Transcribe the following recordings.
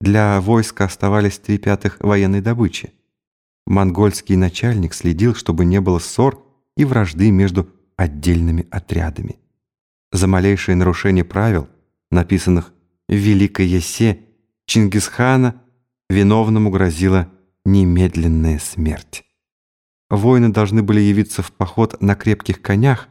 Для войска оставались три пятых военной добычи. Монгольский начальник следил, чтобы не было ссор и вражды между отдельными отрядами. За малейшее нарушение правил, написанных в Великой Ясе, Чингисхана виновному грозила немедленная смерть. Воины должны были явиться в поход на крепких конях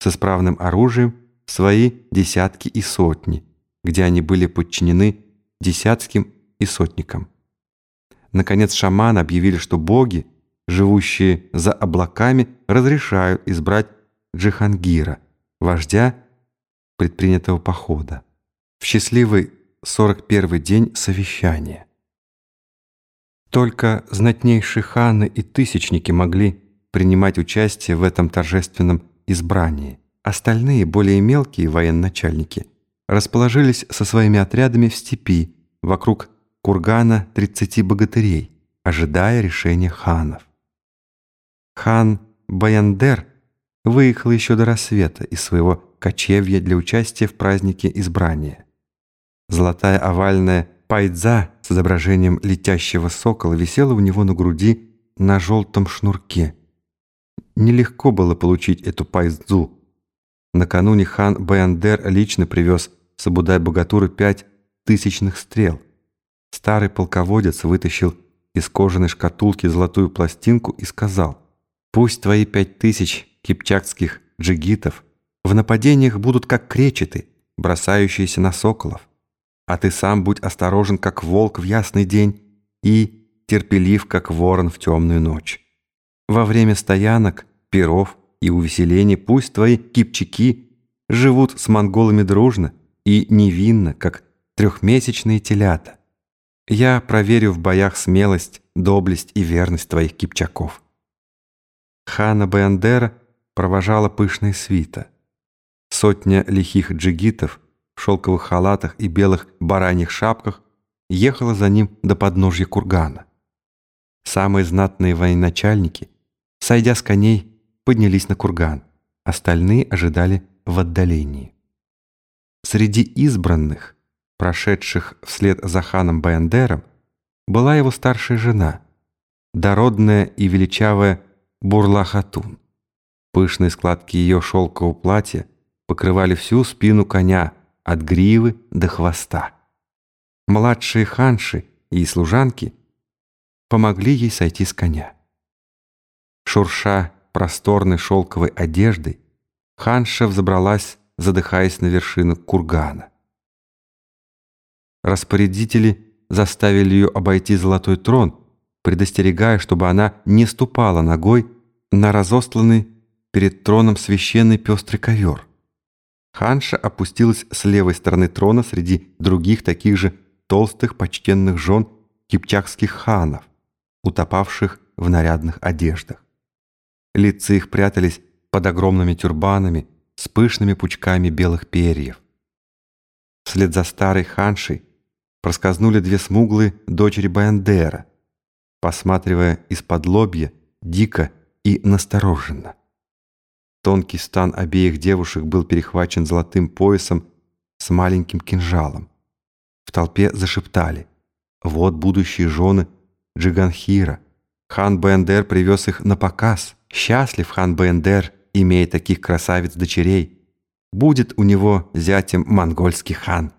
с исправным оружием в свои десятки и сотни, где они были подчинены десятским и сотникам. Наконец шаманы объявили, что боги, живущие за облаками, разрешают избрать Джихангира, вождя предпринятого похода, в счастливый 41 день совещания. Только знатнейшие ханы и тысячники могли принимать участие в этом торжественном избрании. Остальные, более мелкие военачальники, расположились со своими отрядами в степи вокруг кургана 30 богатырей, ожидая решения ханов. Хан Баяндер выехал еще до рассвета из своего кочевья для участия в празднике избрания. Золотая овальная пайдза с изображением летящего сокола висела у него на груди на желтом шнурке. Нелегко было получить эту пайдзу. Накануне хан Баяндер лично привез с Абудай-Богатуры пять тысячных стрел. Старый полководец вытащил из кожаной шкатулки золотую пластинку и сказал, «Пусть твои пять тысяч кипчакских джигитов в нападениях будут как кречеты, бросающиеся на соколов а ты сам будь осторожен, как волк в ясный день, и терпелив, как ворон в темную ночь. Во время стоянок, перов и увеселений пусть твои кипчаки живут с монголами дружно и невинно, как трехмесячные телята. Я проверю в боях смелость, доблесть и верность твоих кипчаков». Хана Бендера провожала пышная свита. Сотня лихих джигитов – в шелковых халатах и белых бараньих шапках, ехала за ним до подножья кургана. Самые знатные военачальники, сойдя с коней, поднялись на курган, остальные ожидали в отдалении. Среди избранных, прошедших вслед за ханом Баяндером, была его старшая жена, дородная и величавая Бурла-Хатун. Пышные складки ее шелкового платья покрывали всю спину коня, от гривы до хвоста. Младшие ханши и служанки помогли ей сойти с коня. Шурша просторной шелковой одеждой, ханша взобралась, задыхаясь на вершину кургана. Распорядители заставили ее обойти золотой трон, предостерегая, чтобы она не ступала ногой на разостланный перед троном священный пестрый ковер. Ханша опустилась с левой стороны трона среди других таких же толстых почтенных жен кипчакских ханов, утопавших в нарядных одеждах. Лица их прятались под огромными тюрбанами с пышными пучками белых перьев. Вслед за старой ханшей проскользнули две смуглые дочери Баяндера, посматривая из-под лобья дико и настороженно. Тонкий стан обеих девушек был перехвачен золотым поясом с маленьким кинжалом. В толпе зашептали. Вот будущие жены Джиганхира. Хан Бендер привез их на показ. Счастлив хан Бендер, имея таких красавиц-дочерей. Будет у него зятем монгольский хан.